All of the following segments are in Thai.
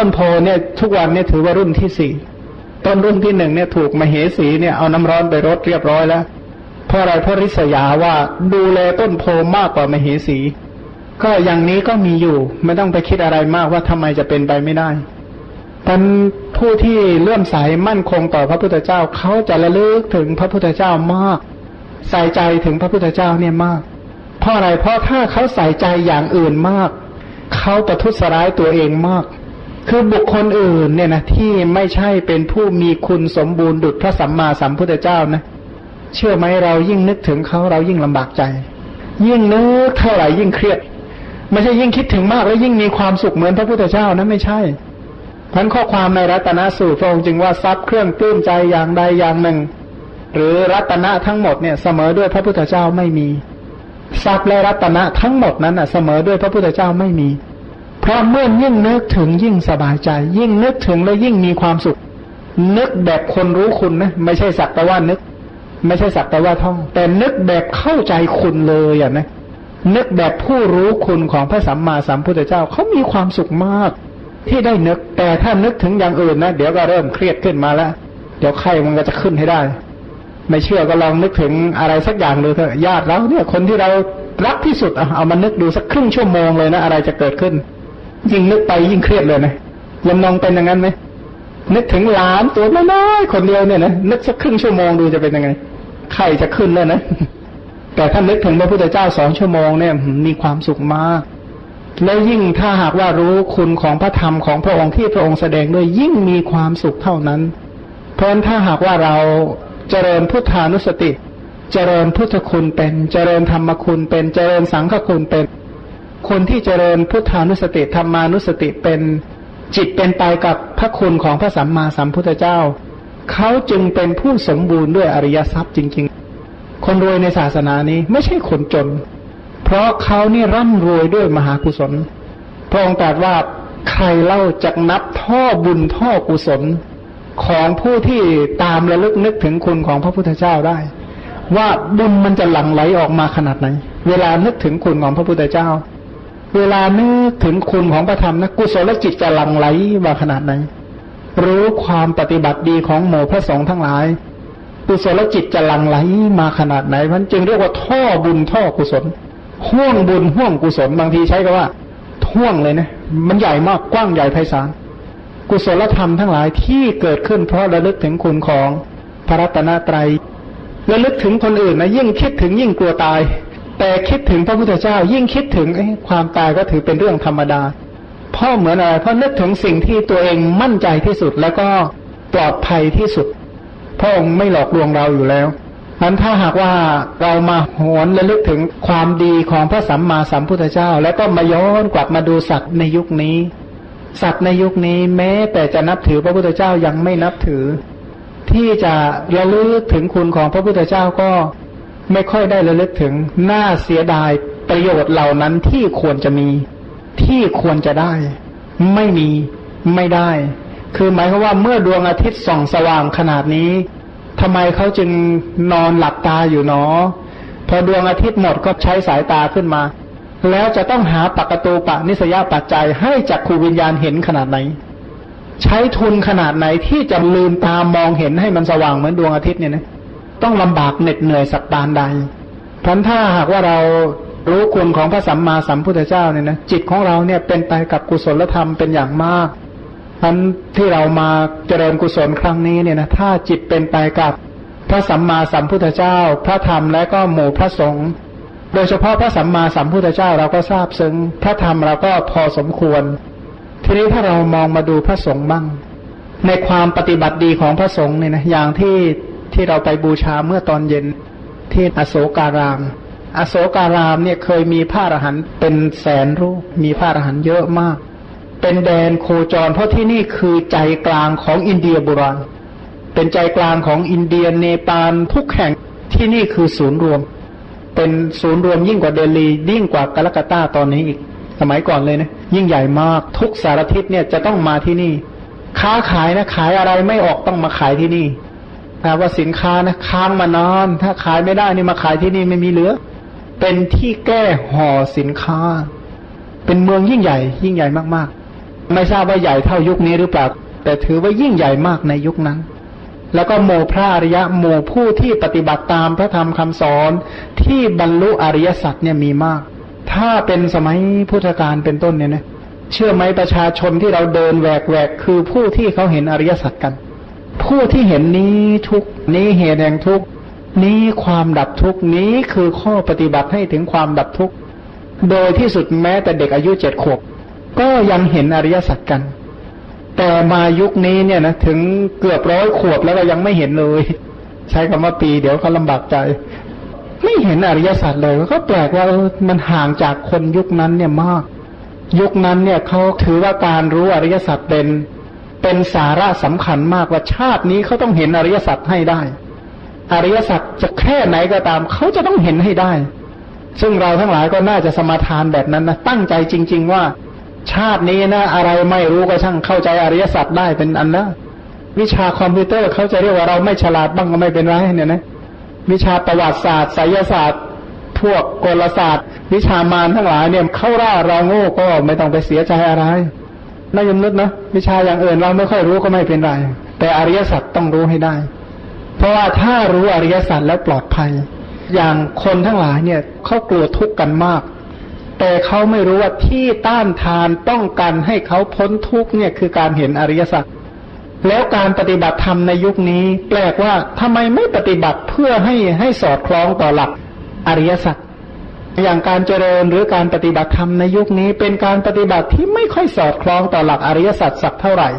ต้นโพเนี่ยทุกวันเนี่ยถือว่ารุ่นที่สี่ต้นรุ่นที่หนึ่งเนี่ยถูกมเหสีเนี่ยเอาน้ำร้อนไปรดเรียบร้อยแล้วเพราะอะไรเพราะริษยาว่าดูแลต้นโพมากกว่ามเหสี ก็อย่างนี้ก็มีอยู่ ไม่ต้องไปคิดอะไรมากว่าทำไมจะเป็นไปไม่ได้ท่านผู้ที่เลื่อมใสมั่นคงต่อพระพุทธเจ้าเขาจะระลึกถึงพระพุทธเจ้ามาก ใส่ใจถึงพระพุทธเจ้าเนี่ยมาก เพราะอะไรเพราะถ้าเขาใส่ใจอย่างอื่นมากเขาประทุษร้ายตัวเองมาก คือบุคคลอื่นเนี่ยนะที่ไม่ใช่เป็นผู้มีคุณสมบูรณ์ดุจพระสัมมาสัมพุทธเจ้านะ เชื่อไหมเรายิ่งนึกถึงเขาเรายิ่งลำบากใจ ยิ่งนึกเท่าไหร่ยิ่งเครียด ไม่ใช่ยิ่งคิดถึงมากแล้วยิ่งมีความสุขเหมือนพระพุทธเจ้านะไม่ใช่พันข้อความในรัตนสูตรพระองค์จึงว่าทรัพย์เครื่องปลื้มใจอย่างใดอย่างหนึ่ง หรือรัตนะทั้งหมดเนี่ยเสมอด้วยพระพุทธเจ้าไม่มี ทรัพย์และรัตนะทั้งหมดนั้นอะเสมอด้วยพระพุทธเจ้าไม่มี ราะเมื่อยิ่งนึกถึงยิ่งสบายใจ ยิ่งนึกถึงแล้วยิ่งมีความสุข นึกแบบคนรู้คุณนะไม่ใช่สักแต่ว่านึก ไม่ใช่สักแต่ว่าท่อง แต่นึกแบบเข้าใจคุณเลยอะนะนึกแบบผู้รู้คุณของพระสัมมาสัมพุทธเจ้าเขามีความสุขมากที่ได้นึก แต่ถ้านึกถึงอย่างอื่นนะเดี๋ยวก็เริ่มเครียดขึ้นมาแล้วเดี๋ยวไข้มันก็จะขึ้นให้ได้ ไม่เชื่อก็ลองนึกถึงอะไรสักอย่างดูเถอะญาติเราเนี่ยคนที่เรารักที่สุดเอามานึกดูสักครึ่งชั่วโมงเลยนะ อะไรจะเกิดขึ้น ยิ่งนึกไปยิ่งเครียดเลยนะยมนองเป็นอย่างนั้นไหมนึกถึงหลานตัวน้อยๆคนเดียวเนี่ยนะนึกสักครึ่งชั่วโมงดูจะเป็นยังไงไข้จะขึ้นแล้วนะแต่ถ้านึกถึงพระพุทธเจ้าสองชั่วโมงเนี่ยมีความสุขมาก แล้วยิ่งถ้าหากว่ารู้คุณของพระธรรมของพระองค์ที่พระองค์แสดงด้วยยิ่งมีความสุขเท่านั้น เพราะฉะนั้นถ้าหากว่าเราเจริญพุทธานุสติ เจริญพุทธคุณเป็น เจริญธรรมคุณเป็น เจริญสังฆคุณเป็น คนที่เจริญพุทธานุสติธรรมานุสติเป็นจิตเป็นไปกับพระคุณของพระสัมมาสัมพุทธเจ้า เขาจึงเป็นผู้สมบูรณ์ด้วยอริยทรัพย์จริง ๆ คนรวยในศาสนานี้ไม่ใช่คนจน เพราะเขานี่ร่ำรวยด้วยมหากุศล พระองค์ตรัสว่าใครเล่าจักนับท่อบุญท่อกุศลของผู้ที่ตามระลึกนึกถึงคุณของพระพุทธเจ้าได้ ว่าบุญมันจะหลั่งไหลออกมาขนาดไหน เวลานึกถึงคุณของพระพุทธเจ้า เวลานึกถึงคุณของพระธรรมนะกุศลจิตจะหลั่งไหลมาขนาดไหน รู้ความปฏิบัติดีของหมู่พระสงฆ์ทั้งหลาย กุศลจิตจะหลั่งไหลมาขนาดไหนมันจึงเรียกว่าท่อบุญท่อกุศลห่วงบุญห่วงกุศลบางทีใช้คำว่าท่วงเลยนะ มันใหญ่มากกว้างใหญ่ไพศาลกุศลธรรมทั้งหลายที่เกิดขึ้นเพราะระลึกถึงคุณของพระรัตนตรัยระลึกถึงคนอื่นนะยิ่งคิดถึงยิ่งกลัวตาย แต่คิดถึงพระพุทธเจ้า ยิ่งคิดถึงความตายก็ถือเป็นเรื่องธรรมดา เพราะเหมือนอะไรเพราะนึกถึงสิ่งที่ตัวเองมั่นใจที่สุดแล้วก็ปลอดภัยที่สุดพระองค์ไม่หลอกลวงเราอยู่แล้วนั้นถ้าหากว่าเรามาหวนระลึกถึงความดีของพระสัมมาสัมพุทธเจ้า แล้วก็มาย้อนกลับมาดูสัตว์ในยุคนี้ สัตว์ในยุคนี้แม้แต่จะนับถือพระพุทธเจ้ายังไม่นับถือ ที่จะระลึกถึงคุณของพระพุทธเจ้าก็ ไม่ค่อยได้ระลึกถึงน่าเสียดายประโยชน์เหล่านั้นที่ควรจะมี ที่ควรจะได้ ไม่มีไม่ได้ คือหมายความว่าเมื่อดวงอาทิตย์ส่องสว่างขนาดนี้ทำไมเขาจึงนอนหลับตาอยู่เนอพอดวงอาทิตย์หมดก็ใช้สายตาขึ้นมา แล้วจะต้องหาปกตูปะนิสยาปัจจัยให้จักขูวิญญาณเห็นขนาดไหน ใช้ทุนขนาดไหนที่จะลืมตามองเห็นให้มันสว่างเหมือนดวงอาทิตย์เนี่ยนะ ต้องลำบากเหน็ดเหนื่อยสักปานใดพันถ้าหากว่าเรารู้คุณของพระสัมมาสัมพุทธเจ้าเนี่ยนะจิตของเราเนี่ยเป็นไปกับกุศลธรรมเป็นอย่างมากทันที่เรามาเจริญกุศลครั้งนี้เนี่ยนะถ้าจิตเป็นไปกับพระสัมมาสัมพุทธเจ้า พระธรรมและก็หมู่พระสงฆ์โดยเฉพาะพระสัมมาสัมพุทธเจ้าเราก็ทราบซึ้งพระธรรมเราก็พอสมควร ทีนี้ถ้าเรามองมาดูพระสงฆ์บ้าง ในความปฏิบัติดีของพระสงฆ์เนี่ยนะอย่างที่ ที่เราไปบูชาเมื่อตอนเย็นที่อโศการาม อโศการามเนี่ยเคยมีพระอรหันต์เป็นแสนรูป มีพระอรหันต์เยอะมาก เป็นแดนโคจร เพราะที่นี่คือใจกลางของอินเดียโบราณ เป็นใจกลางของอินเดียเนปาลทุกแห่งที่นี่คือศูนย์รวม เป็นศูนย์รวมยิ่งกว่าเดลียิ่งกว่ากาลกาตาตอนนี้อีก สมัยก่อนเลยนะ ยิ่งใหญ่มากทุกสารทิศเนี่ยจะต้องมาที่นี่ ค้าขายนะขายอะไรไม่ออกต้องมาขายที่นี่ ถ้าว่าสินค้านะค้างมานอนถ้าขายไม่ได้นี่มาขายที่นี่ไม่มีเหลือ เป็นที่แก้ห่อสินค้า เป็นเมืองยิ่งใหญ่ ยิ่งใหญ่มากๆ ไม่ทราบว่าใหญ่เท่ายุคนี้หรือเปล่า แต่ถือว่ายิ่งใหญ่มากในยุคนั้น แล้วก็โมพระอริยะโมผู้ที่ปฏิบัติตามพระธรรมคำสอนที่บรรลุอริยสัจเนี่ยมีมาก ถ้าเป็นสมัยพุทธกาลเป็นต้นเนี่ยนะเชื่อไหมประชาชนที่เราเดินแหวกแหวกคือผู้ที่เขาเห็นอริยสัจกัน ผู้ที่เห็นนี้ทุกนี้เหตุแห่งทุกนี้ความดับทุกนี้คือข้อปฏิบัติให้ถึงความดับทุกโดยที่สุดแม้แต่เด็กอายุเจ็ดขวบก็ยังเห็นอริยสัจกัน แต่มายุคนี้เนี่ยนะถึงเกือบร้อยขวบแล้วก็ยังไม่เห็นเลย ใช้คำว่าปีเดี๋ยวเขาลำบากใจ ไม่เห็นอริยสัจเลยก็แปลกว่ามันห่างจากคนยุคนั้นเนี่ยมาก ยุคนั้นเนี่ยเขาถือว่าการรู้อริยสัจเป็น เป็นสาระสำคัญมากว่าชาตินี้เขาต้องเห็นอริยสัจให้ได้ อริยสัจจะแค่ไหนก็ตามเขาจะต้องเห็นให้ได้ ซึ่งเราทั้งหลายก็น่าจะสมาทานแบบนั้นนะตั้งใจจริง ๆ ว่า ชาตินี้นะอะไรไม่รู้ก็ช่างเข้าใจอริยสัจได้เป็นอันนะวิชาคอมพิวเตอร์เขาจะเรียกว่าเราไม่ฉลาดบ้างก็ไม่เป็นไรเนี่ยนะวิชาประวัติศาสตร์ไสยศาสตร์ พวกกลศาสตร์ วิชามารทั้งหลายเนี่ยเข้าร่าเราโง่ก็ไม่ต้องไปเสียใจอะไร น่ายมนึกนะวิชาอย่างอื่นเราไม่ค่อยรู้ก็ไม่เป็นไร แต่อริยสัจต้องรู้ให้ได้ เพราะว่าถ้ารู้อริยสัจแล้วปลอดภัย อย่างคนทั้งหลายเนี่ยเขากลัวทุกข์กันมาก แต่เขาไม่รู้ว่าที่ต้านทานป้องกันให้เขาพ้นทุกข์เนี่ยคือการเห็นอริยสัจแล้วการปฏิบัติธรรมในยุคนี้ แปลกว่าทำไมไม่ปฏิบัติเพื่อให้ให้สอดคล้องต่อหลักอริยสัจ อย่างการเจริญหรือการปฏิบัติธรรมในยุคนี้ เป็นการปฏิบัติที่ไม่ค่อยสอดคล้องต่อหลักอริยสัจสักเท่าไหร่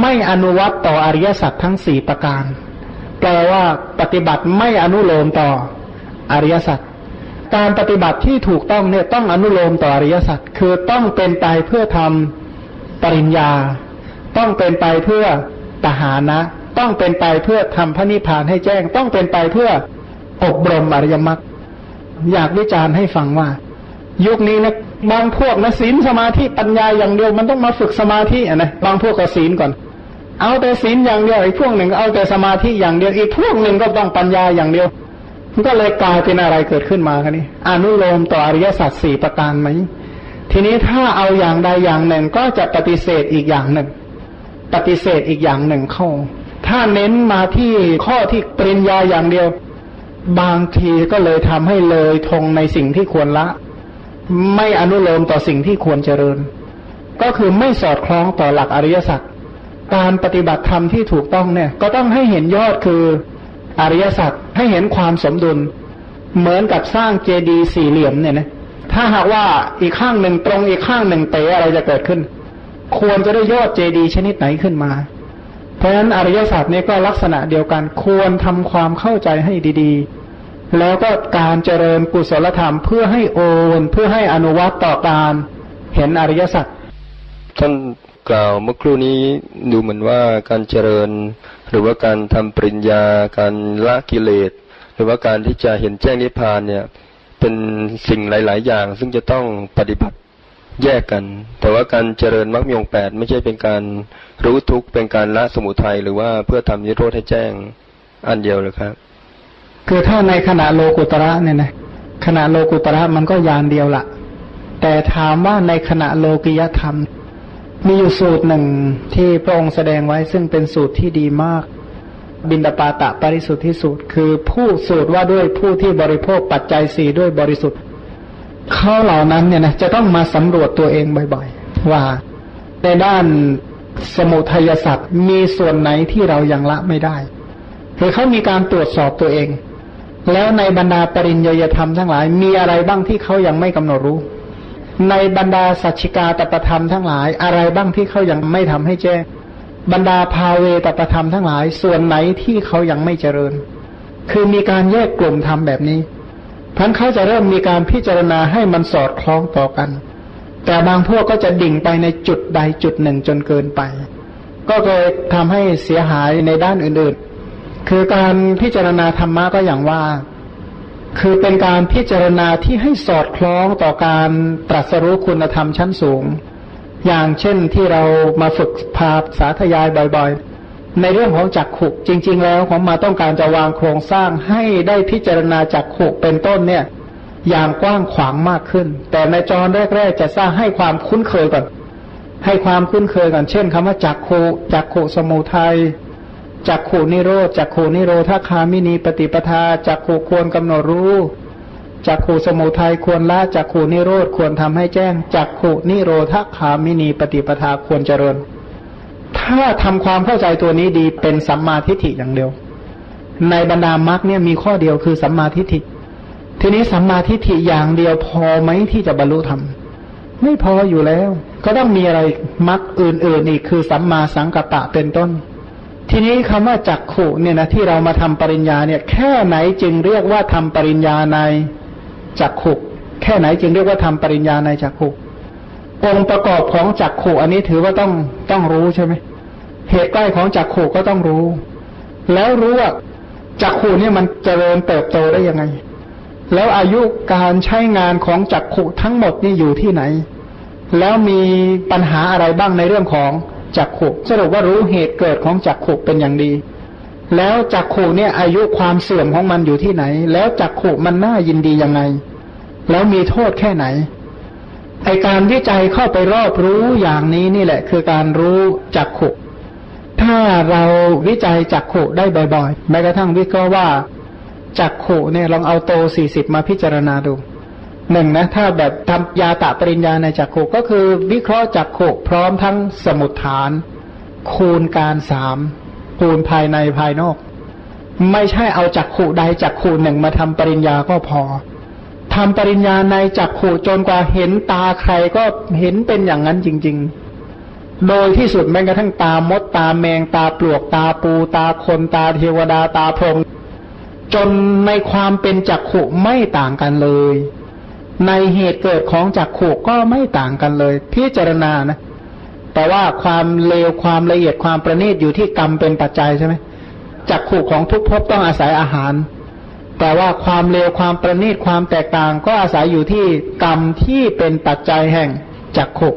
ไม่อนุวัตต่ออริยสัจทั้งสี่ประการ แปลว่าปฏิบัติไม่อนุโลมต่ออริยสัจการปฏิบัติที่ถูกต้องเนี่ยต้องอนุโลมต่ออริยสัจคือต้องเป็นไปเพื่อทำปริญญา ต้องเป็นไปเพื่อตหานะ ต้องเป็นไปเพื่อทำพระนิพพานให้แจ้ง ต้องเป็นไปเพื่ออบรมอริยมรรค อยากวิจารณ์ให้ฟังว่า ยุคนี้นะบางพวกนะศีลสมาธิปัญญาอย่างเดียวมันต้องมาฝึกสมาธิอะนะบางพวกก็ศีลก่อน เอาแต่ศีลอย่างเดียวอีกพวกหนึ่งเอาแต่สมาธิอย่างเดียวอีกพวกหนึ่งก็ต้องปัญญาอย่างเดียวมันก็เลยกลายเป็นอะไรเกิดขึ้นมาคันนี้อนุโลมต่ออริยสัจสี่ประการไหมทีนี้ถ้าเอาอย่างใดอย่างหนึ่งก็จะปฏิเสธอีกอย่างหนึ่ง ปฏิเสธอีกอย่างหนึ่งเข้า ถ้าเน้นมาที่ข้อที่ปริญญาอย่างเดียว บางทีก็เลยทำให้เลยทงในสิ่งที่ควรละ ไม่อนุโลมต่อสิ่งที่ควรเจริญ ก็คือไม่สอดคล้องต่อหลักอริยสัจการปฏิบัติธรรมที่ถูกต้องเนี่ย ก็ต้องให้เห็นยอดคืออริยสัจให้เห็นความสมดุล เหมือนกับสร้างเจดีย์สี่เหลี่ยมเนี่ยนะถ้าหากว่าอีกข้างหนึ่งตรงอีกข้างหนึ่งเตะอะไรจะเกิดขึ้น ควรจะได้ยอดเจดีย์ชนิดไหนขึ้นมา เพราะฉะนั้นอริยสัจเนี้ก็ลักษณะเดียวกันควรทำความเข้าใจให้ดีๆ แล้วก็การเจริญกุศลธรรมเพื่อให้โอนเพื่อให้อนุวัตต่อการเห็นอริยสัจท่านกล่าวเมื่อครู่นี้ดูเหมือนว่าการเจริญ หรือว่าการทำปริญญา การละกิเลส หรือว่าการที่จะเห็นแจ้งนิพพานเนี่ย เป็นสิ่งหลาย ๆ อย่าง ซึ่งจะต้องปฏิบัติแยกกัน แต่ว่าการเจริญมรรคมีองแปดไม่ใช่เป็นการรู้ทุกข์เป็นการละสมุทัยหรือว่าเพื่อทำนิโรธให้แจ้งอันเดียวเลยครับ คือถ้าในขณะโลกุตระเนี่ยนะขณะโลกุตระมันก็ยานเดียวละแต่ถามว่าในขณะโลกิยธรรม มีอยู่สูตรหนึ่งที่พระองค์แสดงไว้ซึ่งเป็นสูตรที่ดีมาก บินดาปาตะปริสุทธิสูตร คือผู้สูตรว่าด้วยผู้ที่บริโภคปัจจัยสี่ด้วยบริสุทธิ์เขาเหล่านั้นเนี่ยนะจะต้องมาสำรวจตัวเองบ่อยๆ ว่าในด้านสมุทัยสัตว์มีส่วนไหนที่เรายังละไม่ได้คือเขามีการตรวจสอบตัวเอง แล้วในบรรดาปริญญยธรรมทั้งหลาย มีอะไรบ้างที่เขายังไม่กำหนดรู้ ในบรรดาสัจจิกาตประธรรมทั้งหลาย อะไรบ้างที่เขายังไม่ทำให้แจ้ง บรรดาภาเวตประธรรมทั้งหลาย ส่วนไหนที่เขายังไม่เจริญ คือมีการแยกกลุ่มทำแบบนี้พันเขาจะเริ่มมีการพิจารณาให้มันสอดคล้องต่อกัน แต่บางพวกก็จะดิ่งไปในจุดใดจุดหนึ่งจนเกินไป ก็เลยทำให้เสียหายในด้านอื่นๆ คือการพิจารณาธรรมะก็อย่างว่า คือเป็นการพิจารณาที่ให้สอดคล้องต่อการตรัสรู้คุณธรรมชั้นสูง อย่างเช่นที่เรามาฝึกพาพสาธยายบ่อยๆ ในเรื่องของจักขุจริง ๆ แล้วของมาต้องการจะวางโครงสร้างให้ได้พิจารณาจักขุเป็นต้นเนี่ย อย่างกว้างขวางมากขึ้น แต่ในจอนแรก ๆ จะสร้างให้ความคุ้นเคยก่อน ให้ความคุ้นเคยก่อนเช่นคำว่าจักโคจักโคสมุทัย จักโคนิโรธจักโคนิโรธาคามินีปฏิปทาจักโคควรกำหนดรู้จักขูสมุทัยควรละจักขูนิโรธควรทำให้แจ้งจักขูนิโรธคามินีปฏิปทาควรเจริญ ถ้าทำความเข้าใจตัวนี้ดีเป็นสัมมาทิฏฐิอย่างเดียว ในบรรดามรรคเนี่ยมีข้อเดียวคือสัมมาทิฏฐิ ทีนี้สัมมาทิฏฐิอย่างเดียวพอไหมที่จะบรรลุธรรมไม่พออยู่แล้ว ก็ต้องมีอะไรมรรคอื่นๆอีกคือสัมมาสังกัปปะเป็นต้น ทีนี้คำว่าจักขุเนี่ยนะที่เรามาทำปริญญาเนี่ยแค่ไหนจึงเรียกว่าทำปริญญาในจักขุแค่ไหนจึงเรียกว่าทำปริญญาในจักขุองค์ประกอบของจักขุอันนี้ถือว่าต้องต้องรู้ใช่ไหมเหตุใกล้ของจักขุก็ต้องรู้ แล้วรู้ว่าจักขุเนี่ยมันเจริญเติบโตได้ยังไง แล้วอายุการใช้งานของจักขุทั้งหมดนี่อยู่ที่ไหน แล้วมีปัญหาอะไรบ้างในเรื่องของ จักขุสรุปว่ารู้เหตุเกิดของจักขุเป็นอย่างดี แล้วจักขู่เนี่ยอายุความเสื่อมของมันอยู่ที่ไหน แล้วจักขู่มันน่ายินดียังไง แล้วมีโทษแค่ไหนไอการวิจัยเข้าไปรอบรู้อย่างนี้นี่แหละ คือการรู้จักขุถ้าเราวิจัยจักขุได้บ่อยๆแม้กระทั่งวิเคราะห์ว่าจักขุเนี่ยลองเอาโตสี่สิบมาพิจารณาดู หนึ่งนะถ้าแบบทำยาตะปริญญาในจักขุก็คือ วิเคราะห์จักขุพร้อมทั้งสมุดฐาน คูณการสามคูณภายในภายนอก ไม่ใช่เอาจักขูใดจักขูหนึ่งมาทำปริญญาก็พอทำปริญญาในจักขูจนกว่าเห็นตาใครก็เห็นเป็นอย่างนั้นจริง ๆ โดยที่สุดแม้กระทั่งตามดตาแมงตาปลวกตาปูตาคนตาเทวดาตาพรหมจนในความเป็นจักขุไม่ต่างกันเลย ในเหตุเกิดของจักขุก็ไม่ต่างกันเลยพิจารณานะ แต่ว่าความเลวความละเอียดความประณีตอยู่ที่กรรมเป็นปัจจัยใช่ไหมจักขู่ของทุกภพต้องอาศัยอาหาร แต่ว่าความเลวความประณีตความแตกต่างก็อาศัยอยู่ที่กรรมที่เป็นปัจจัยแห่งจักขุ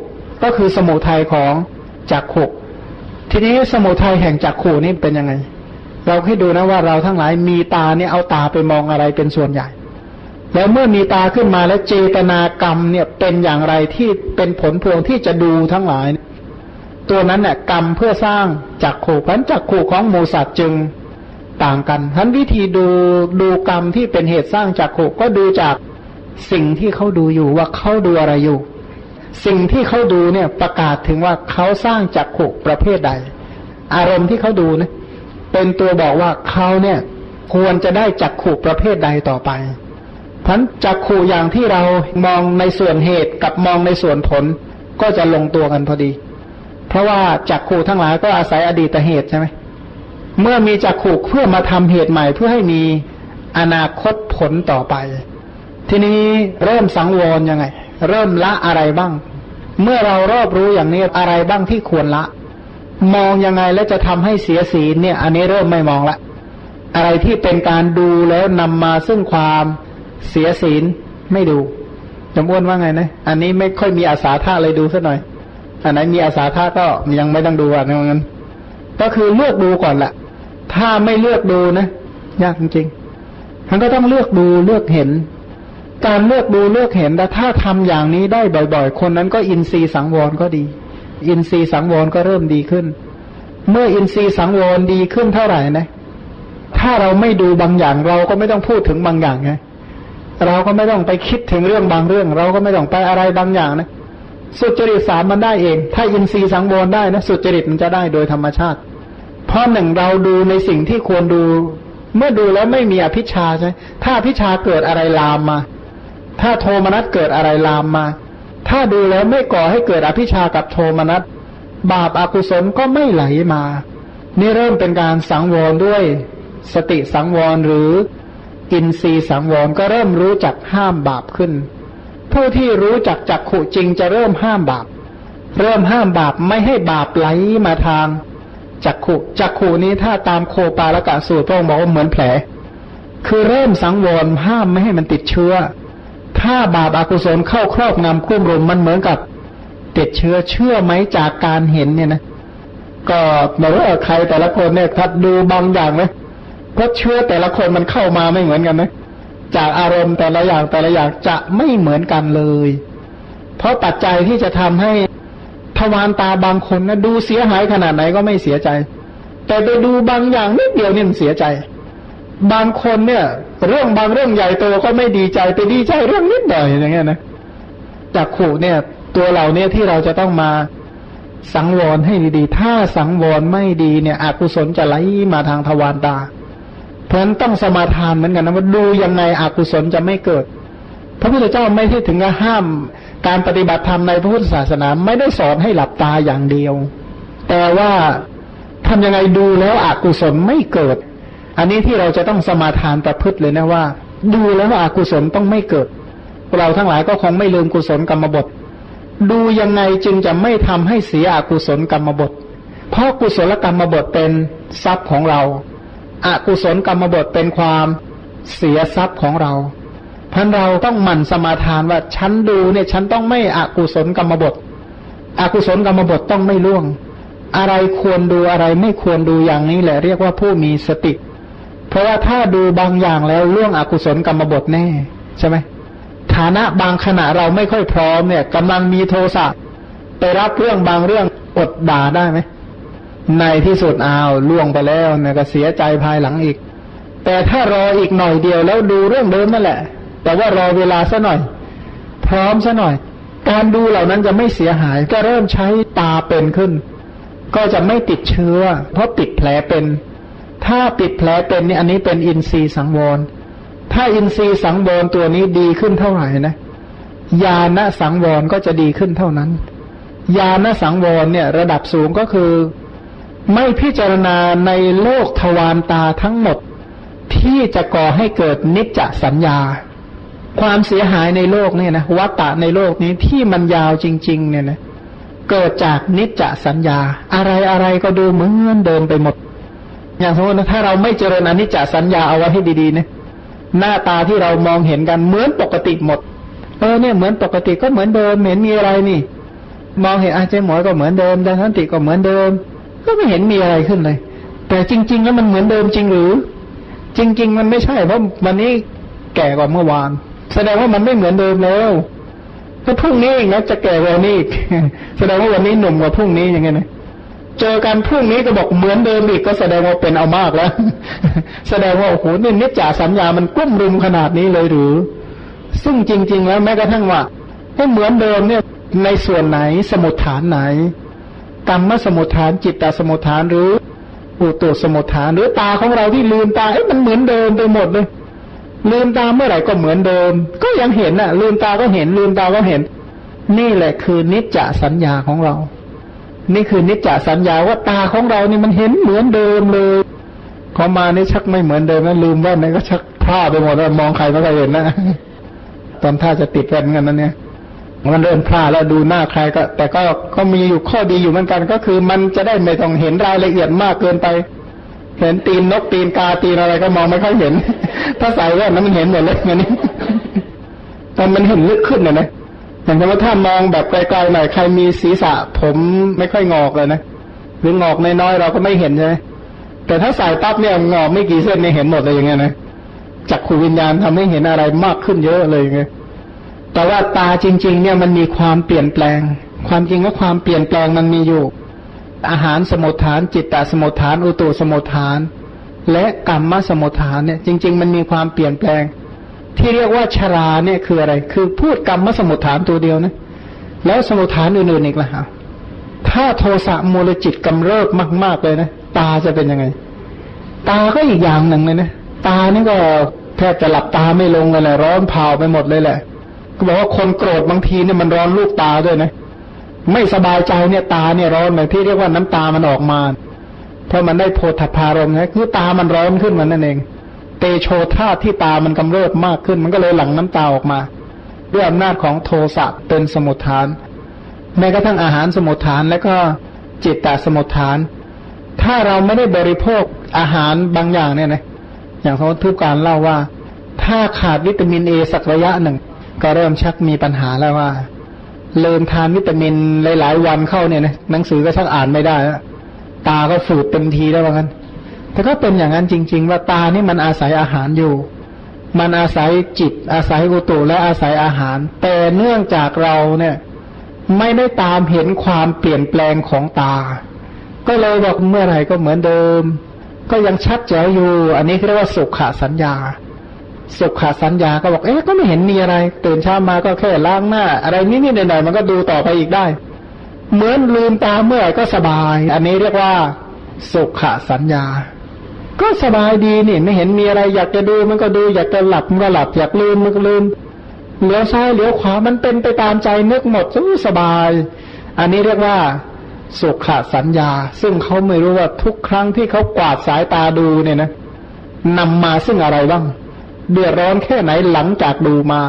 ก็คือสมุทัยของจักขุทีนี้สมุทัยแห่งจักขู่นี่เป็นยังไง เราให้ดูนะว่าเราทั้งหลายมีตาเนี่ยเอาตาไปมองอะไรเป็นส่วนใหญ่ แล้วเมื่อมีตาขึ้นมาแล้วเจตนากรรมเนี่ยเป็นอย่างไรที่เป็นผลพวงที่จะดูทั้งหลาย ตัวนั้นเนี่ยกรรมเพื่อสร้างจักขู่พันจักขู่ของหมูสัตว์จึงต่างกันทั้นวิธีดูดูกรรมที่เป็นเหตุสร้างจักขู่ก็ดูจากสิ่งที่เขาดูอยู่ว่าเขาดูอะไรอยู่ สิ่งที่เขาดูเนี่ยประกาศถึงว่าเขาสร้างจักขู่ประเภทใด อารมณ์ที่เขาดูนะเป็นตัวบอกว่าเขาเนี่ยควรจะได้จักขู่ประเภทใดต่อไป พันจักขู่อย่างที่เรามองในส่วนเหตุกับมองในส่วนผล ก็จะลงตัวกันพอดี เพราะว่าจักขู่ทั้งหลายก็อาศัยอดีตเหตุใช่ไหมเมื่อมีจักขู่เพื่อมาทำเหตุใหม่เพื่อให้มีอนาคตผลต่อไป ทีนี้เริ่มสังวรยังไง เริ่มละอะไรบ้าง เมื่อเรารอบรู้อย่างนี้อะไรบ้างที่ควรละ มองยังไงแล้วจะทำให้เสียศีลเนี่ย อันนี้เริ่มไม่มองละ อะไรที่เป็นการดูแล้วนำมาซึ่งความ เสียศีลไม่ดูจำอ้วนว่าไงนะ อันนี้ไม่ค่อยมีอาสาท่าเลยดูสักหน่อย อันไหนมีอาสาท่าก็ยังไม่ต้องดูอะนั้นก็คือเลือกดูก่อนแหละถ้าไม่เลือกดูนะยากจริงๆมันก็ต้องเลือกดูเลือกเห็น การเลือกดูเลือกเห็นแต่ถ้าทำอย่างนี้ได้บ่อย ๆ คนนั้นก็อินทรีย์สังวรก็ดี อินทรีย์สังวรก็เริ่มดีขึ้น เมื่ออินทรีย์สังวรดีขึ้นเท่าไหร่นะ ถ้าเราไม่ดูบางอย่างเราก็ไม่ต้องพูดถึงบางอย่างไง เราก็ไม่ต้องไปคิดถึงเรื่องบางเรื่อง เราก็ไม่ต้องไปอะไรบางอย่างนะสุจริตสามมันได้เอง ถ้าอินทรีย์สังวรได้นะสุจริตมันจะได้โดยธรรมชาติ เพราะหนึ่งเราดูในสิ่งที่ควรดู เมื่อดูแล้วไม่มีอภิชาใช่ ถ้าอภิชาเกิดอะไรลามมา ถ้าโทมนัสเกิดอะไรลามมา ถ้าดูแล้วไม่ก่อให้เกิดอภิชากับโทมนัสบาปอากุศลก็ไม่ไหลมา นี่เริ่มเป็นการสังวรด้วย สติสังวรหรือ อินทรีย์สังวรก็เริ่มรู้จักห้ามบาปขึ้น ผู้ที่รู้จักจักขู่จริงจะเริ่มห้ามบาป เริ่มห้ามบาปไม่ให้บาปไหลมาทางจักขู่จักขู่นี้ถ้าตามโคปาละกะสูตรพระองค์บอกว่าเหมือนแผล คือเริ่มสังวรห้ามไม่ให้มันติดเชื้อ ถ้าบาปอากุศลเข้าครอบงำคุ้มรุมมันเหมือนกับติดเชื้อเชื่อไหมจากการเห็นเนี่ยนะก็ไม่รู้ใครแต่ละคนเนี่ยถ้าดูบางอย่างไหม เพราะเชื้อแต่ละคนมันเข้ามาไม่เหมือนกันนะ จากอารมณ์แต่ละอย่างแต่ละอย่างจะไม่เหมือนกันเลย เพราะปัจจัยที่จะทำให้ทวารตาบางคนนะดูเสียหายขนาดไหนก็ไม่เสียใจ แต่ไปดูบางอย่างนิดเดียวเนี่ยเสียใจ บางคนเนี่ย เรื่องบางเรื่องใหญ่โตก็ไม่ดีใจไปดีใจเรื่องนิดหน่อยอย่างเงี้ยนะจากขู่เนี่ย ตัวเราเนี่ยที่เราจะต้องมาสังวรให้ดีๆ ถ้าสังวรไม่ดีเนี่ยอกุศลจะไหลมาทางทวารตา เพราะฉะนั้นต้องสมาทานเหมือนกันนะว่าดูยังไงอกุศลจะไม่เกิด พระพุทธเจ้าไม่ได้ถึงกับห้าม การปฏิบัติธรรมในพระพุทธศาสนาไม่ได้สอนให้หลับตาอย่างเดียว แต่ว่าทำยังไงดูแล้วอกุศลไม่เกิด อันนี้ที่เราจะต้องสมาทานประพฤติเลยนะว่า ดูแล้วอกุศลต้องไม่เกิด เราทั้งหลายก็คงไม่ลืมกุศลกรรมบท ดูยังไงจึงจะไม่ทำให้เสียอกุศลกรรมบท เพราะกุศลกรรมบทเป็นทรัพย์ของเรา อกุศลกรรมบทเป็นความเสียทรัพย์ของเราพันเราต้องหมั่นสมาทานว่าฉันดูเนี่ยฉันต้องไม่อกุศลกรรมบทอกุศลกรรมบทต้องไม่ล่วง อะไรควรดูอะไรไม่ควรดูอย่างนี้แหละ เรียกว่าผู้มีสติ เพราะว่าถ้าดูบางอย่างแล้วล่วงอกุศลกรรมบทแน่ใช่ไหมฐานะบางขณะเราไม่ค่อยพร้อมเนี่ยกำลังมีโทสะไปรับเรื่องบางเรื่องอดด่าได้ไหม ในที่สุดอ้าวล่วงไปแล้วเนี่ยก็เสียใจภายหลังอีก แต่ถ้ารออีกหน่อยเดียวแล้วดูเรื่องเดิมนั่นแหละ แต่ว่ารอเวลาซะหน่อย พร้อมซะหน่อย การดูเหล่านั้นจะไม่เสียหาย ก็เริ่มใช้ตาเป็นขึ้น ก็จะไม่ติดเชื้อ เพราะติดแผลเป็น ถ้าติดแผลเป็นนี่อันนี้เป็นอินทรีย์สังวรถ้าอินทรีย์สังวรตัวนี้ดีขึ้นเท่าไหร่นะญาณสังวรก็จะดีขึ้นเท่านั้นญาณสังวรเนี่ย ระดับสูงก็คือ ไม่พิจารณาในโลกทวารตาทั้งหมดที่จะก่อให้เกิดนิจจสัญญา ความเสียหายในโลกเนี่ยนะวัตตะในโลกนี้ที่มันยาวจริง ๆ เนี่ยนะเกิดจากนิจจสัญญา อะไรอะไรก็ดูเหมือนเดิมไปหมด อย่างสมมตินะถ้าเราไม่เจริญอนิจจสัญญาเอาไว้ให้ดีๆนะหน้าตาที่เรามองเห็นกันเหมือนปกติหมด เออเนี่ยเหมือนปกติก็เหมือนเดิมเห็นมีอะไรนี่ มองเห็นอาเจหมอยก็เหมือนเดิมจันทันติก็เหมือนเดิม ก็ไม่เห็นมีอะไรขึ้นเลย แต่จริง ๆ แล้วมันเหมือนเดิมจริงหรือ จริง ๆ มันไม่ใช่เพราะวันนี้แก่กว่าเมื่อวาน แสดงว่ามันไม่เหมือนเดิมแล้วถ้าพรุ่งนี้อีกนะจะแก่กว่านี้อีกแสดงว่าวันนี้หนุ่มกว่าพรุ่งนี้อย่างเงี้ยนะเจอกันพรุ่งนี้ก็บอกเหมือนเดิมอีกก็แสดงว่าเป็นเอามากแล้ว แสดงว่าโอ้โหนี่นิจจาสัญญามันกุ้มรุมขนาดนี้เลยหรือ ซึ่งจริง ๆ แล้วแม้กระทั่งว่าให้เหมือนเดิมเนี่ยในส่วนไหนสมุดฐานไหน กรรมสมุดฐานจิตตสมุดฐานหรืออุตุสมุดฐาน หรือตาของเราที่ลืมตาเอ้มันเหมือนเดิมไปหมดเลยลืมตาเมื่อไหร่ก็เหมือนเดิม ก็ยังเห็นน่ะ ลืมตาก็เห็น ลืมตาก็เห็น นี่แหละคือนิจจสัญญาของเรา นี่คือนิจจสัญญาว่าตาของเรานี่มันเห็นเหมือนเดิมเลยพอมานี่ชักไม่เหมือนเดิมนะลืมว่นนี่ก็ชักพลาดไปหมดแล้วมองใครไม่เคยเห็นนะตอนท่าจะติดแว่นกันนั้นเนี่ย มันเริ่มพลาดแล้วดูหน้าใครก็ แต่ก็ก็มีอยู่ข้อดีอยู่เหมือนกัน ก็คือมันจะได้ไม่ต้องเห็นรายละเอียดมากเกินไป เห็นตีนนกตีนกาตีนอะไรก็มองไม่ค่อยเห็น ถ้าใส่แว่นนั้นมันเห็นหมดเลยอย่างนี้แต่มันเห็นลึกขึ้นนะนะอย่างเช่นว่าถ้ามองแบบไกลๆหน่อยใครมีศีรษะ ผมไม่ค่อยงอกเลยนะหรืองอกน้อยๆเราก็ไม่เห็นใช่ไหมแต่ถ้าใส่ปั๊บเนี่ยงอกไม่กี่เส้นเนี่ยเห็นหมดเลยอย่างเงี้ยนะจักขูวิญญาณทำให้เห็นอะไรมากขึ้นเยอะเลยไง แต่ว่าตาจริง ๆ เนี่ยมันมีความเปลี่ยนแปลง ความจริงว่าความเปลี่ยนแปลงมันมีอยู่ อาหารสมุทฐาน จิตตสมุทฐาน อุตุสมุทฐาน และกรรมสมุทฐานเนี่ย จริง ๆ มันมีความเปลี่ยนแปลง ที่เรียกว่าชราเนี่ยคืออะไร คือพูดกรรมสมุทฐานตัวเดียวนะแล้วสมุทฐานอื่นๆอีกล่ะฮะถ้าโทสะมูลจิตกำเริบมาก ๆเลยนะตาจะเป็นยังไง ตาก็อีกอย่างหนึ่งเลยนะตานี่ก็แทบจะหลับตาไม่ลงเลยแหละร้อนเผาไปหมดเลยแหละ บอกว่าคนโกรธบางทีเนี่ยมันร้อนลูกตาด้วยนะ ไม่สบายใจเนี่ยตาเนี่ยร้อนเลยที่เรียกว่าน้ำตามันออกมา เพราะมันได้โพธพารมนะคือตามันร้อนขึ้นมันนั่นเอง เตโชธาที่ตามันกำเริบมากขึ้น มันก็เลยหลั่งน้ำตาออกมา ด้วยอำนาจของโทสะเป็นสมุทฐานแม้กระทั่งอาหารสมุทฐานแล้วก็จิตตสมุทฐาน ถ้าเราไม่ได้บริโภคอาหารบางอย่างเนี่ยนะอย่างเขาทุกการเล่าว่า ถ้าขาดวิตามินเอสักระยะหนึ่ง ก็เริ่มชักมีปัญหาแล้วว่าเลิมทานวิตามินหลายๆวันเข้าเนี่ยนะหนังสือก็ชักอ่านไม่ได้ตาก็ฝืดเต็มทีแล้วว่างั้นแต่ก็เป็นอย่างนั้นจริง ๆ ว่าตานี่มันอาศัยอาหารอยู่ มันอาศัยจิต อาศัยอุตุและอาศัยอาหาร แต่เนื่องจากเราเนี่ย ไม่ได้ตามเห็นความเปลี่ยนแปลงของตา ก็เลยบอกเมื่อไหร่ก็เหมือนเดิม ก็ยังชัดแจ๋วอยู่ อันนี้เรียกว่าสุขสัญญา สุขสัญญาก็บอกเอ๊ะก็ไม่เห็นมีอะไร ตื่นเช้ามาก็แค่ล้างหน้า อะไรนิดๆหน่อยๆมันก็ดูต่อไปอีกได้ เหมือนลืมตาเมื่อไหร่ก็สบาย อันนี้เรียกว่าสุขสัญญา ก็สบายดีนี่ไม่เห็นมีอะไร อยากจะดูมันก็ดู อยากจะหลับมันก็หลับ อยากลืมมันก็ลืมเหลียวซ้ายเหลียวขวามันเป็นไปตามใจนึกหมดสบาย อันนี้เรียกว่าสุขสัญญา ซึ่งเขาไม่รู้ว่าทุกครั้งที่เขากวาดสายตาดูเนี่ยนะนำมาซึ่งอะไรบ้าง เดือดร้อนแค่ไหนหลังจากดูมา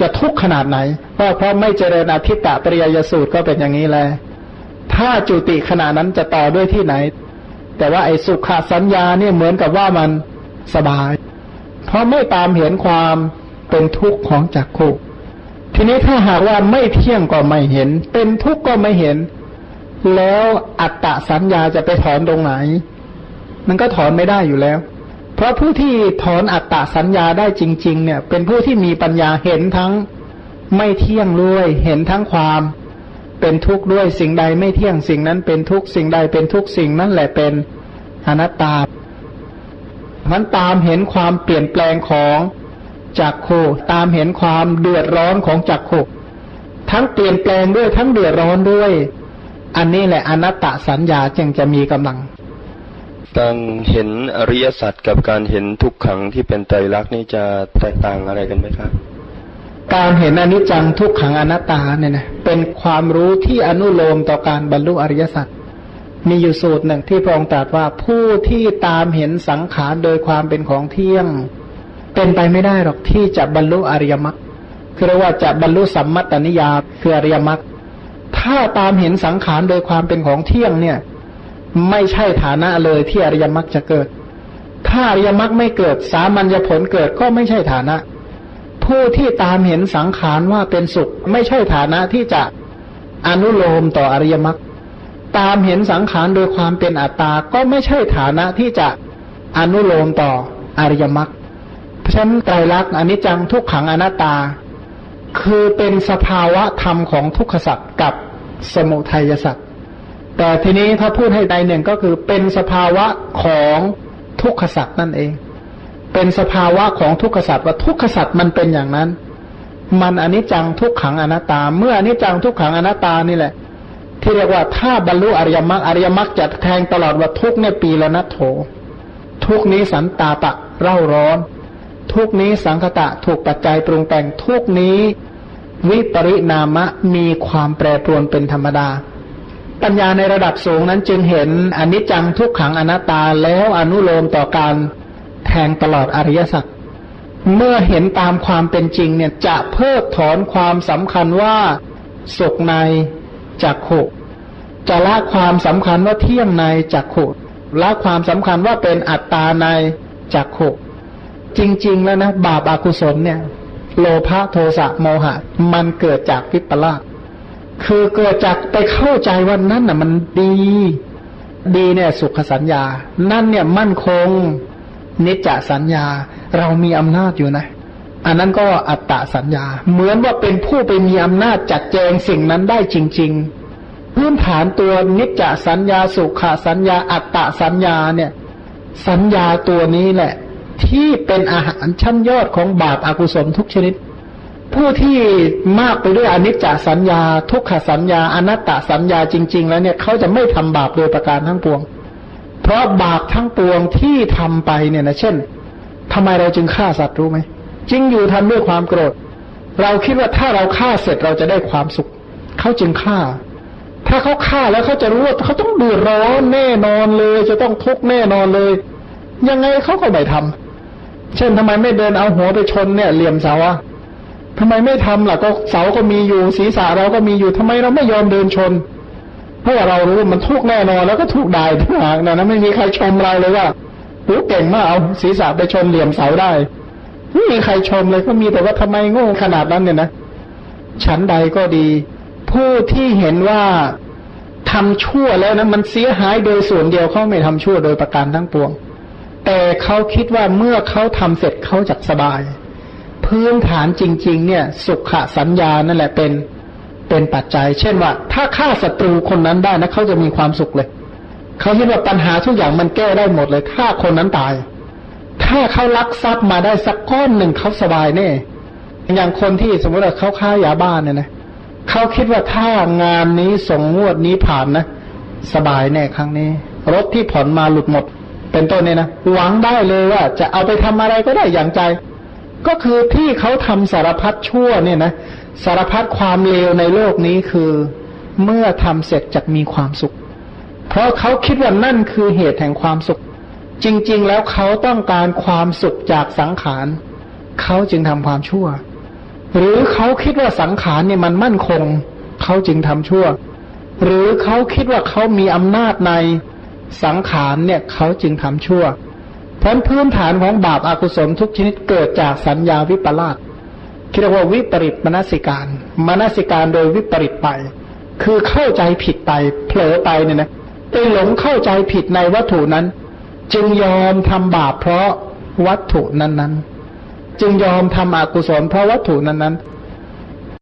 จะทุกข์ขนาดไหนเพราะเพราะไม่เจริญอธิตะปริยยสูตรก็เป็นอย่างนี้แหละถ้าจุติขณะนั้นจะต่อด้วยที่ไหน แต่ว่าไอ้สุขสัญญาเนี่ยเหมือนกับว่ามันสบาย เพราะไม่ตามเห็นความเป็นทุกข์ของจักขุทีนี้ถ้าหากว่าไม่เที่ยงก็ไม่เห็น เป็นทุกข์ก็ไม่เห็น แล้วอัตตสัญญาจะไปถอนตรงไหน มันก็ถอนไม่ได้อยู่แล้ว เพราะผู้ที่ถอนอัตตาสัญญาได้จริง ๆ เนี่ย เป็นผู้ที่มีปัญญาเห็นทั้งไม่เที่ยงด้วย เห็นทั้งความเป็นทุกข์ด้วยสิ่งใดไม่เที่ยงสิ่งนั้นเป็นทุกข์สิ่งใดเป็นทุกข์สิ่งนั้นแหละเป็นอนัตตามันตามเห็นความเปลี่ยนแปลงของจักโคตามเห็นความเดือดร้อนของจักโคทั้งเปลี่ยนแปลงด้วยทั้งเดือดร้อนด้วย อันนี้แหละอนัตตสัญญาจึงจะมีกำลัง การเห็นอริยสัจกับการเห็นทุกขังที่เป็นไตรลักษณ์นี่จะแตกต่างอะไรกันไหมครับ การเห็นอนิจจังทุกขังอนัตตาเนี่ยนะเป็นความรู้ที่อนุโลมต่อการบรรลุอริยสัจมีอยู่สูตรหนึ่งที่พระองค์ตรัสว่าผู้ที่ตามเห็นสังขารโดยความเป็นของเที่ยง เป็นไปไม่ได้หรอกที่จะบรรลุอริยมรรคคือเรียกว่าจะบรรลุสัมมัตตนิยาคืออริยมรรคถ้าตามเห็นสังขารโดยความเป็นของเที่ยงเนี่ย ไม่ใช่ฐานะเลยที่อริยมรรคจะเกิด ถ้าอริยมรรคไม่เกิด สามัญญผลเกิดก็ไม่ใช่ฐานะ ผู้ที่ตามเห็นสังขารว่าเป็นสุข ไม่ใช่ฐานะที่จะอนุโลมต่ออริยมรรคตามเห็นสังขารโดยความเป็นอัตตา ก็ไม่ใช่ฐานะที่จะอนุโลมต่ออริยมรรคเพราะฉะนั้นไตรลักษณ์อนิจจังทุกขังอนัตตา คือเป็นสภาวะธรรมของทุกขสัตว์กับสมุทัยสัตว์ แต่ทีนี้ถ้าพูดให้ใดหนึ่งก็คือเป็นสภาวะของทุกขสัตว์นั่นเอง เป็นสภาวะของทุกขสัตว์ว่าทุกขสัตว์มันเป็นอย่างนั้น มันอนิจจังทุกขังอนัตตา เมื่ออนิจจังทุกขังอนัตตานี่แหละ ที่เรียกว่าถ้าบรรลุอริยมรรคอริยมรรคจะแทงตลอดว่าทุกในปีละนัทโถ ทุกนี้สันตาปะเร่าร้อน ทุกนี้สังคตะถูกปัจจัยปรุงแต่งทุกนี้ วิปริณามะมีความแปรปรวนเป็นธรรมดา ปัญญาในระดับสูงนั้นจึงเห็นอนิจจังทุกขังอนัตตาแล้วอนุโลมต่อการแทงตลอดอริยสัจเมื่อเห็นตามความเป็นจริงเนี่ยจะเพิกถอนความสำคัญว่าสุขในจักโขจะละความสำคัญว่าเที่ยงในจักโขละความสำคัญว่าเป็นอัตตาในจักโขจริง ๆ แล้วนะบาปอากุศลเนี่ย โลภะโทสะโมหะ มันเกิดจากวิปลาส คือเกิดจากไปเข้าใจว่านั่นน่ะ มันดี ดีเนี่ยสุขสัญญา นั่นเนี่ยมั่นคง นิจจสัญญา เรามีอำนาจอยู่นะ อันนั้นก็อัตตสัญญา เหมือนว่าเป็นผู้ไปมีอำนาจจัดแจงสิ่งนั้นได้จริง ๆ พื้นฐานตัวนิจจสัญญา สุขสัญญา อัตตสัญญาเนี่ย สัญญาตัวนี้แหละ ที่เป็นอาหารชั้นยอดของบาปอากุศลทุกชนิด ผู้ที่มากไปด้วยอนิจจสัญญา ทุกขสัญญา อนัตตสัญญาจริง ๆ แล้วเนี่ยเขาจะไม่ทำบาปโดยประการทั้งปวง เพราะบาปทั้งปวงที่ทำไปเนี่ยนะเช่นทำไมเราจึงฆ่าสัตว์รู้ไหมจริงอยู่ทำด้วยความโกรธ เราคิดว่าถ้าเราฆ่าเสร็จเราจะได้ความสุขเขาจึงฆ่า ถ้าเขาฆ่าแล้วเขาจะรู้ว่าเขาต้องดูร้อนแน่นอนเลย จะต้องทุกข์แน่นอนเลย ยังไงเขาก็ไม่ทำเช่นทำไมไม่เดินเอาหัวไปชนเนี่ยเหลี่ยมเสาอะ ทำไมไม่ทำล่ะก็เสาก็มีอยู่ศีรษะเราก็มีอยู่ทำไมเราไม่ยอมเดินชน เพราะว่าเรารู้มันทุกแน่นอนแล้วก็ทุกได้ทุกหากนะนะไม่มีใครชมเราเลยว่าโอ้เก่งมากเอาศีรษะไปชนเหลี่ยมเสาได้ไม่มีใครชมเลยก็มีแต่ว่าทำไมโง่ขนาดนั้นเนี่ยนะฉันใดก็ดี ผู้ที่เห็นว่าทำชั่วแล้วนะมันเสียหายโดยส่วนเดียวเขาไม่ทำชั่วโดยประการทั้งปวง แต่เขาคิดว่าเมื่อเขาทำเสร็จเขาจะสบาย พื้นฐานจริง ๆ เนี่ย สุขสัญญานั่นแหละเป็นเป็นปัจจัย เช่นว่า ถ้าฆ่าศัตรูคนนั้นได้นะเขาจะมีความสุขเลยเขาคิดว่าปัญหาทุกอย่างมันแก้ได้หมดเลยถ้าคนนั้นตาย ถ้าเขาลักทรัพย์มาได้สักก้อนหนึ่งเขาสบายแน่อย่างคนที่สมมติว่าเขาค้ายาบ้านเนี่ยนะเขาคิดว่าถ้างานนี้ส่งงวดนี้ผ่านนะสบายแน่ครั้งนี้ รถที่ผ่อนมาหลุดหมด เป็นต้นเนี่ยนะหวังได้เลยว่าจะเอาไปทำอะไรก็ได้อย่างใจ ก็คือที่เขาทำสารพัดชั่วเนี่ยนะสารพัดความเลวในโลกนี้คือ เมื่อทำเสร็จจะมีความสุข เพราะเขาคิดว่านั่นคือเหตุแห่งความสุข จริง ๆ แล้วเขาต้องการความสุขจากสังขารเขาจึงทำความชั่ว หรือเขาคิดว่าสังขารเนี่ยมันมั่นคง เขาจึงทำชั่ว หรือเขาคิดว่าเขามีอำนาจในสังขารเนี่ยเขาจึงทำชั่ว เพราะพื้นฐานของบาปอากุศลทุกชนิดเกิดจากสัญญาวิปลาสคิดว่าวิปริตมนสิการ มนสิการโดยวิปริตไป คือเข้าใจผิดไปเผลอไปเนี่ยนะไปหลงเข้าใจผิดในวัตถุนั้น จึงยอมทำบาปเพราะวัตถุนั้นๆ จึงยอมทำอกุศลเพราะวัตถุนั้นๆ